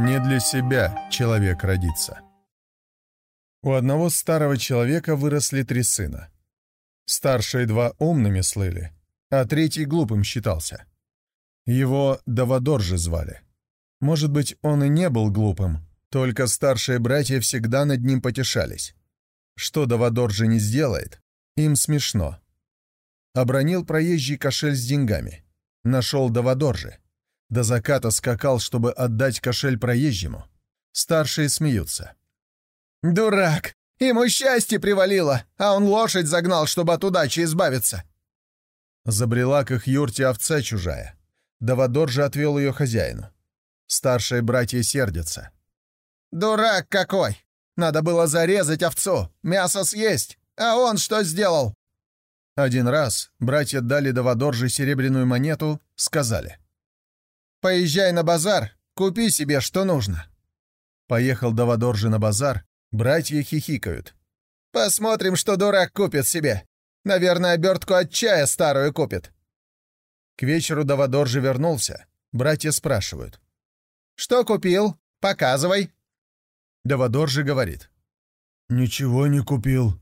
Не для себя человек родится. У одного старого человека выросли три сына. Старшие два умными слыли, а третий глупым считался. Его Даводоржи звали. Может быть, он и не был глупым, только старшие братья всегда над ним потешались. Что Даводоржи не сделает, им смешно. Обронил проезжий кошель с деньгами. Нашел Даводоржи. До заката скакал, чтобы отдать кошель проезжему. Старшие смеются. «Дурак! Ему счастье привалило, а он лошадь загнал, чтобы от удачи избавиться!» Забрела к их юрте овца чужая. Даводор же отвел ее хозяину. Старшие братья сердятся. «Дурак какой! Надо было зарезать овцу, мясо съесть, а он что сделал?» Один раз братья дали Даводорже серебряную монету, сказали. Поезжай на базар, купи себе, что нужно». Поехал Даводоржи на базар, братья хихикают. «Посмотрим, что дурак купит себе. Наверное, обертку от чая старую купит». К вечеру Даводоржи вернулся. Братья спрашивают. «Что купил? Показывай». Даводоржи говорит. «Ничего не купил.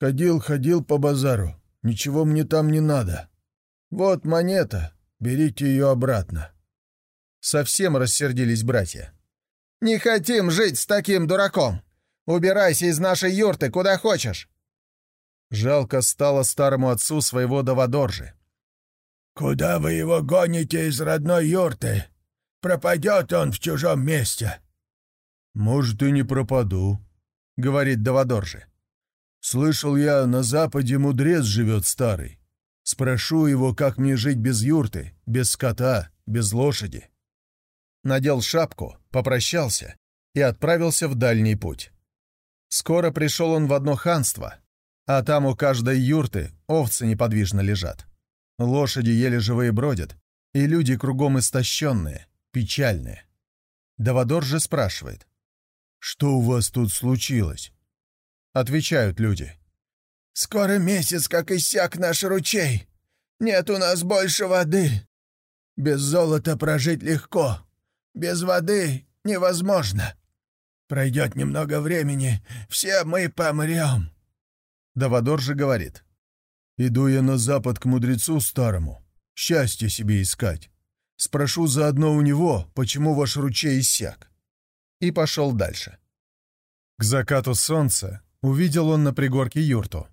Ходил-ходил по базару. Ничего мне там не надо. Вот монета, берите ее обратно». Совсем рассердились братья. «Не хотим жить с таким дураком! Убирайся из нашей юрты куда хочешь!» Жалко стало старому отцу своего Даводоржи. «Куда вы его гоните из родной юрты? Пропадет он в чужом месте!» «Может, и не пропаду», — говорит Даводоржи. «Слышал я, на западе мудрец живет старый. Спрошу его, как мне жить без юрты, без скота, без лошади» надел шапку, попрощался и отправился в дальний путь. Скоро пришел он в одно ханство, а там у каждой юрты овцы неподвижно лежат. Лошади еле живые бродят, и люди кругом истощенные, печальные. Даводор же спрашивает. «Что у вас тут случилось?» Отвечают люди. «Скоро месяц, как иссяк наш ручей. Нет у нас больше воды. Без золота прожить легко, без воды невозможно. Пройдет немного времени, все мы помрем». Даводор же говорит. «Иду я на запад к мудрецу старому, счастье себе искать. Спрошу заодно у него, почему ваш ручей иссяк». И пошел дальше. К закату солнца увидел он на пригорке юрту.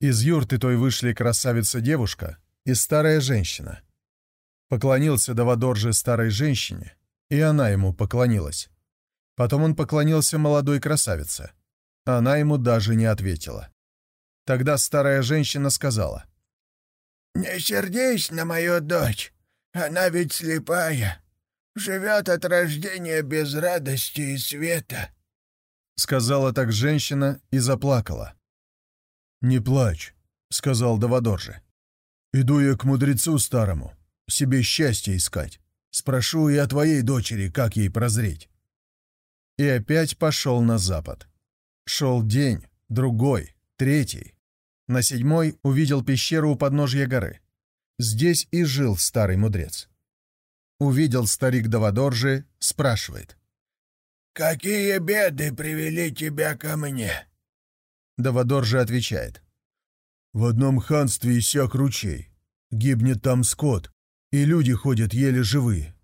Из юрты той вышли красавица-девушка и старая женщина. Поклонился Даводор же старой женщине, и она ему поклонилась. Потом он поклонился молодой красавице. Она ему даже не ответила. Тогда старая женщина сказала. «Не сердись на мою дочь, она ведь слепая, живет от рождения без радости и света». Сказала так женщина и заплакала. «Не плачь», — сказал Даводоржи. «Иду я к мудрецу старому, себе счастье искать. Спрошу и о твоей дочери, как ей прозреть». И опять пошел на запад. Шел день, другой, третий. На седьмой увидел пещеру у подножья горы. Здесь и жил старый мудрец. Увидел старик Даводоржи, спрашивает. «Какие беды привели тебя ко мне?» Даводоржи отвечает. «В одном ханстве иссяк ручей. Гибнет там скот, и люди ходят еле живые.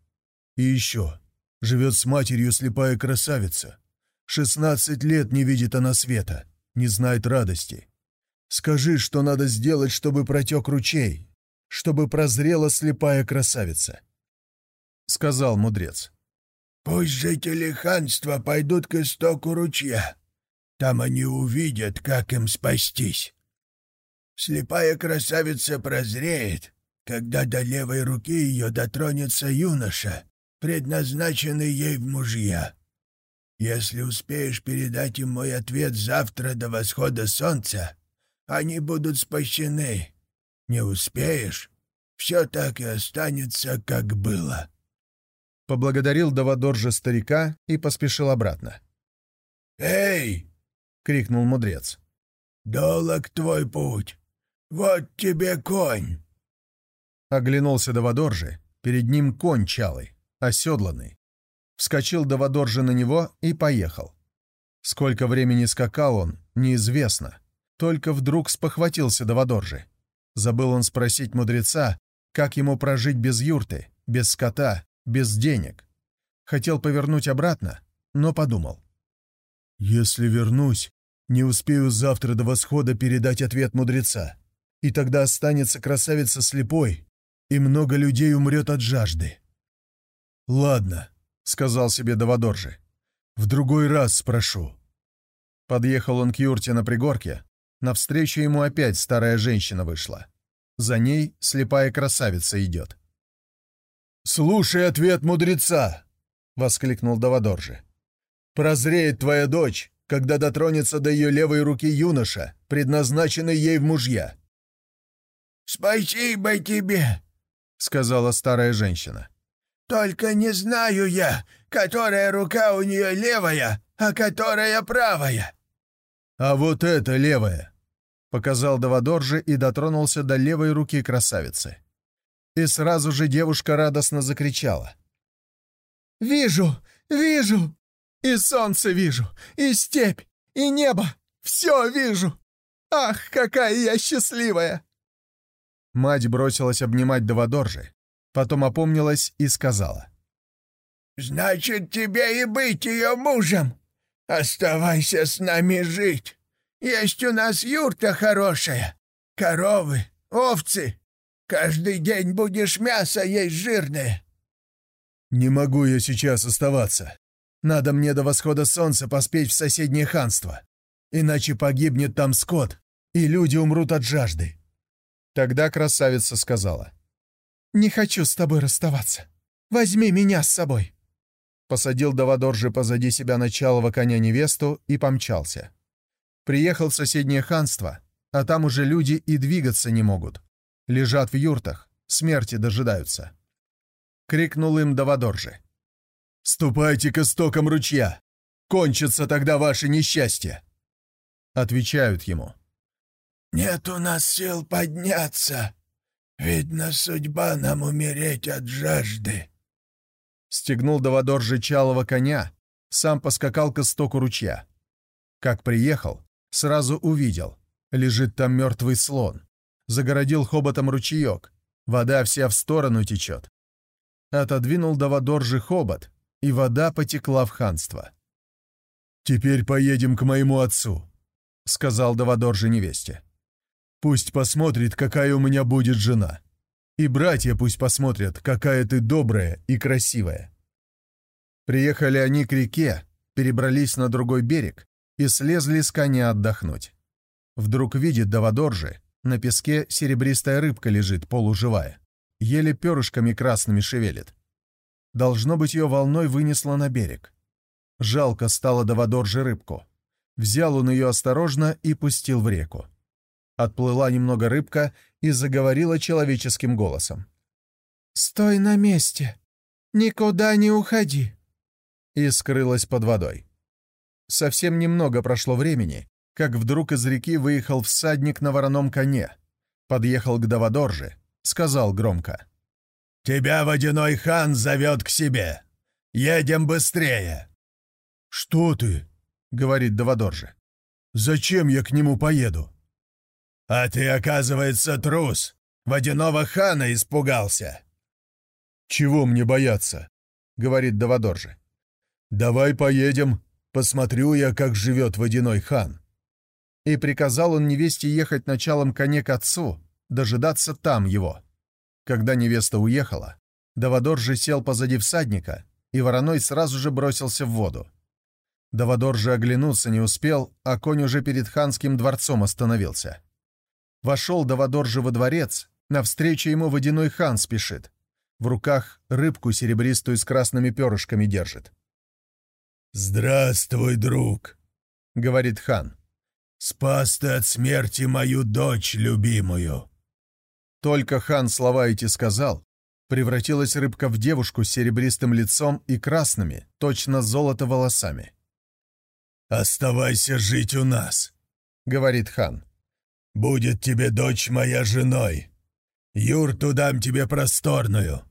И еще, живет с матерью слепая красавица. Шестнадцать лет не видит она света, не знает радости. Скажи, что надо сделать, чтобы протек ручей, чтобы прозрела слепая красавица. Сказал мудрец. «Пусть жители ханства пойдут к истоку ручья. Там они увидят, как им спастись. Слепая красавица прозреет, когда до левой руки ее дотронется юноша, предназначенный ей в мужья. Если успеешь передать им мой ответ завтра до восхода солнца, они будут спасены. Не успеешь, все так и останется, как было». Поблагодарил Даводор же старика и поспешил обратно. «Эй, крикнул мудрец. «Долог твой путь! Вот тебе конь!» Оглянулся Даводоржи, перед ним конь чалый, оседланный. Вскочил Даводоржи на него и поехал. Сколько времени скакал он, неизвестно. Только вдруг спохватился Даводоржи. Забыл он спросить мудреца, как ему прожить без юрты, без скота, без денег. Хотел повернуть обратно, но подумал. «Если вернусь, не успею завтра до восхода передать ответ мудреца, и тогда останется красавица слепой, и много людей умрет от жажды». «Ладно», — сказал себе Даводоржи, — «в другой раз спрошу». Подъехал он к юрте на пригорке, навстречу ему опять старая женщина вышла. За ней слепая красавица идет. «Слушай ответ мудреца!» — воскликнул Даводоржи. «Прозреет твоя дочь, когда дотронется до ее левой руки юноша, предназначенный ей в мужья». «Спасибо тебе!» — сказала старая женщина. «Только не знаю я, которая рука у нее левая, а которая правая». «А вот это левая!» — показал Даводоржи и дотронулся до левой руки красавицы. И сразу же девушка радостно закричала. «Вижу! Вижу! И солнце вижу, и степь, и небо! Все вижу! Ах, какая я счастливая!» Мать бросилась обнимать Даводоржи, потом опомнилась и сказала. «Значит, тебе и быть ее мужем. Оставайся с нами жить. Есть у нас юрта хорошая, коровы, овцы. Каждый день будешь мясо есть жирное». «Не могу я сейчас оставаться. Надо мне до восхода солнца поспеть в соседнее ханство. Иначе погибнет там скот, и люди умрут от жажды». Тогда красавица сказала. «Не хочу с тобой расставаться. Возьми меня с собой». Посадил Даводоржи позади себя началого коня невесту и помчался. Приехал в соседнее ханство, а там уже люди и двигаться не могут. Лежат в юртах, смерти дожидаются. Крикнул им Даводоржи. «Ступайте к истокам ручья! Кончится тогда ваше несчастье!» Отвечают ему. «Нет у нас сил подняться. Видно, судьба нам умереть от жажды». Стегнул Даводоржи чалого коня, сам поскакал к истоку ручья. Как приехал, сразу увидел. Лежит там мертвый слон. Загородил хоботом ручеек. Вода вся в сторону течет. Отодвинул Даводоржи хобот, и вода потекла в ханство. «Теперь поедем к моему отцу», — сказал Даводоржи невесте. «Пусть посмотрит, какая у меня будет жена. И братья пусть посмотрят, какая ты добрая и красивая». Приехали они к реке, перебрались на другой берег и слезли с коня отдохнуть. Вдруг видит Даводоржи, на песке серебристая рыбка лежит, полуживая. Еле перышками красными шевелит. Должно быть, ее волной вынесло на берег. Жалко стало Даводоржи рыбку. Взял он ее осторожно и пустил в реку. Отплыла немного рыбка и заговорила человеческим голосом. «Стой на месте! Никуда не уходи!» И скрылась под водой. Совсем немного прошло времени, как вдруг из реки выехал всадник на вороном коне. Подъехал к Даводорже, сказал громко. Тебя водяной хан зовет к себе. Едем быстрее!» «Что ты?» — говорит Даводоржи. «Зачем я к нему поеду?» «А ты, оказывается, трус. Водяного хана испугался». «Чего мне бояться?» — говорит Даводоржи. «Давай поедем, посмотрю я, как живет водяной хан». И приказал он невесте ехать началом коне к отцу, дожидаться там его. Когда невеста уехала, Даводор же сел позади всадника, и вороной сразу же бросился в воду. Даводор же оглянуться не успел, а конь уже перед ханским дворцом остановился. Вошел Даводор же во дворец, навстречу ему водяной хан спешит. В руках рыбку серебристую с красными перышками держит. «Здравствуй, друг», — говорит хан. «Спас ты от смерти мою дочь любимую». Только хан слова эти сказал, превратилась рыбка в девушку с серебристым лицом и красными, точно золото волосами. оставайся жить у нас», — говорит хан. «Будет тебе дочь моя женой. Юрту дам тебе просторную,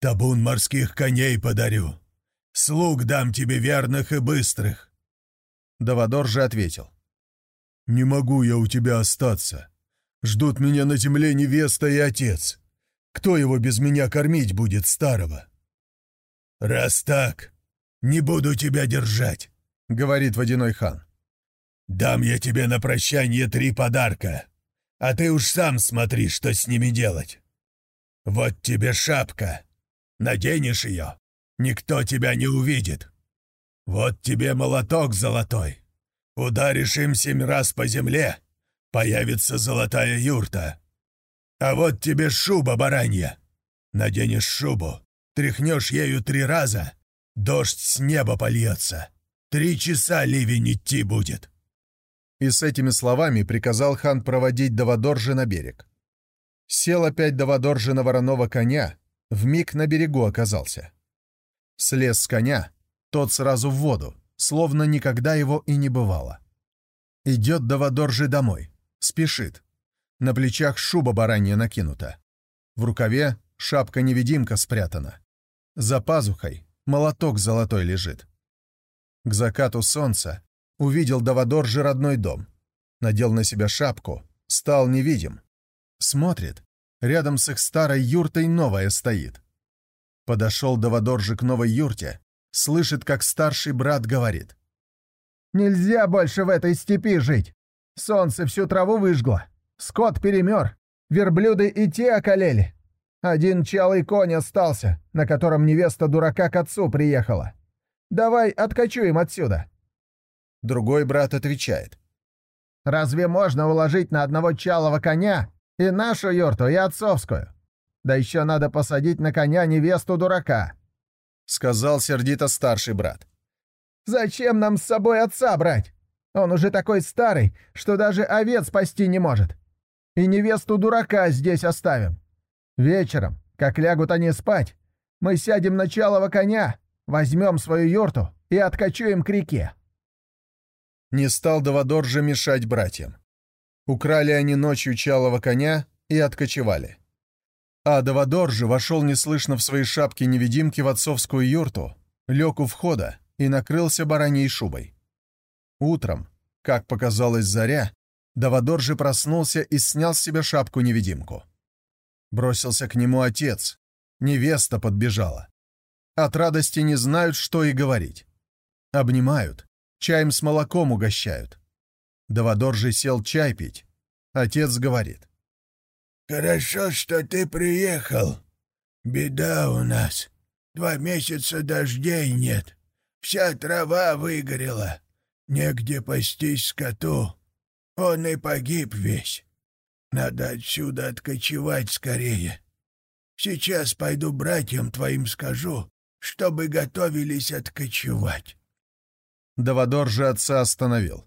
табун морских коней подарю, слуг дам тебе верных и быстрых». Давадор же ответил. «Не могу я у тебя остаться. Ждут меня на земле невеста и отец. Кто его без меня кормить будет, старого?» «Раз так, не буду тебя держать», — говорит водяной хан. «Дам я тебе на прощание три подарка, а ты уж сам смотри, что с ними делать. Вот тебе шапка. Наденешь ее, никто тебя не увидит. Вот тебе молоток золотой. Ударишь им семь раз по земле, появится золотая юрта. А вот тебе шуба баранья. Наденешь шубу, тряхнешь ею три раза, дождь с неба польется. Три часа ливень идти будет». И с этими словами приказал хан проводить Давадоржи на берег. Сел опять Давадоржи на вороного коня, вмиг на берегу оказался. Слез с коня, тот сразу в воду, словно никогда его и не бывало. Идет Давадоржи домой. Спешит. На плечах шуба баранья накинута. В рукаве шапка-невидимка спрятана. За пазухой молоток золотой лежит. К закату солнца увидел Давадоржи родной дом. Надел на себя шапку, стал невидим. Смотрит, рядом с их старой юртой новая стоит. Подошел Давадоржи к новой юрте, слышит, как старший брат говорит. «Нельзя больше в этой степи жить. Солнце всю траву выжгло, скот перемер, верблюды и те околели. Один чалый конь остался, на котором невеста дурака к отцу приехала. Давай откачуем отсюда». Другой брат отвечает. «Разве можно уложить на одного чалого коня и нашу юрту, и отцовскую? Да еще надо посадить на коня невесту дурака», — сказал сердито старший брат. «Зачем нам с собой отца брать? Он уже такой старый, что даже овец спасти не может. И невесту дурака здесь оставим. Вечером, как лягут они спать, мы сядем на чалого коня, возьмем свою юрту и откачуем к реке». Не стал Давадор же мешать братьям. Украли они ночью чалого коня и откочевали. А Давадор вошел неслышно в своей шапке невидимки в отцовскую юрту, лег у входа и накрылся бараньей шубой. Утром, как показалось заря, Давадор проснулся и снял с себя шапку-невидимку. Бросился к нему отец. Невеста подбежала. От радости не знают, что и говорить. Обнимают, чаем с молоком угощают. Давадор сел чай пить. Отец говорит. «Хорошо, что ты приехал. Беда у нас. Два месяца дождей нет. Вся трава выгорела. Негде пастись скоту. Он и погиб весь. Надо отсюда откочевать скорее. Сейчас пойду братьям твоим скажу, чтобы готовились откочевать». Давадор же отца остановил.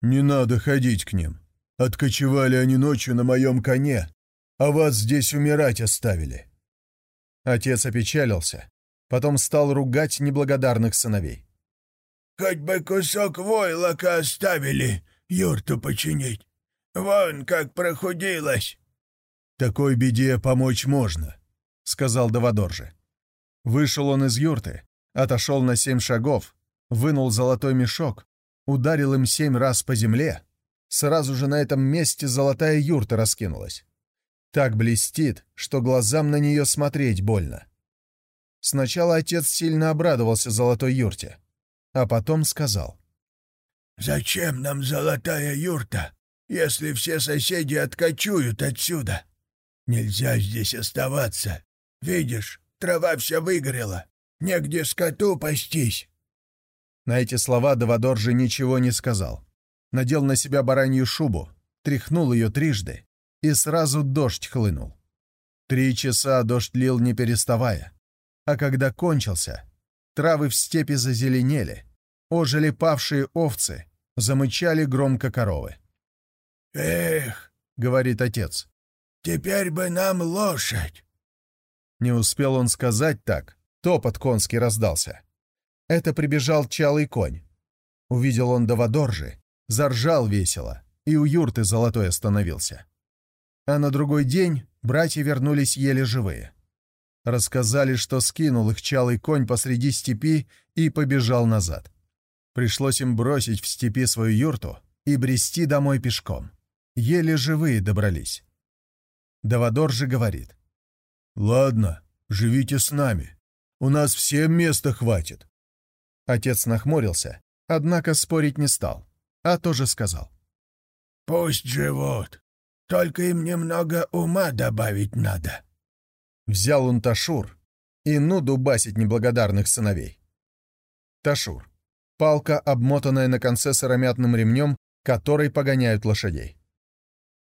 «Не надо ходить к ним. Откочевали они ночью на моем коне, а вас здесь умирать оставили». Отец опечалился, потом стал ругать неблагодарных сыновей. Хоть бы кусок войлока оставили, юрту починить. Вон как прохудилась. Такой беде помочь можно, — сказал Давадоржи. Вышел он из юрты, отошел на семь шагов, вынул золотой мешок, ударил им семь раз по земле. Сразу же на этом месте золотая юрта раскинулась. Так блестит, что глазам на нее смотреть больно. Сначала отец сильно обрадовался золотой юрте — а потом сказал. «Зачем нам золотая юрта, если все соседи откачуют отсюда? Нельзя здесь оставаться. Видишь, трава вся выгорела. Негде скоту пастись». На эти слова Давадор же ничего не сказал. Надел на себя баранью шубу, тряхнул ее трижды, и сразу дождь хлынул. Три часа дождь лил не переставая, а когда кончился, травы в степи зазеленели, ожили павшие овцы, замычали громко коровы. «Эх!» — говорит отец. «Теперь бы нам лошадь!» Не успел он сказать так, топот конский раздался. Это прибежал чалый конь. Увидел он Даводоржи, заржал весело и у юрты золотой остановился. А на другой день братья вернулись еле живые. Рассказали, что скинул их чалый конь посреди степи и побежал назад. Пришлось им бросить в степи свою юрту и брести домой пешком. Еле живые добрались. Даводор же говорит. «Ладно, живите с нами. У нас всем места хватит». Отец нахмурился, однако спорить не стал, а тоже сказал. «Пусть живут, только им немного ума добавить надо». Взял он Ташур и ну дубасить неблагодарных сыновей. Ташур. Палка, обмотанная на конце сыромятным ремнем, которой погоняют лошадей.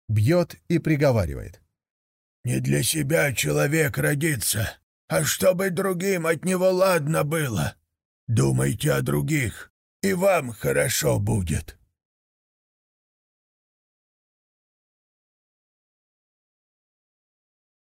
Бьет и приговаривает. Не для себя человек родится, а чтобы другим от него ладно было. Думайте о других, и вам хорошо будет».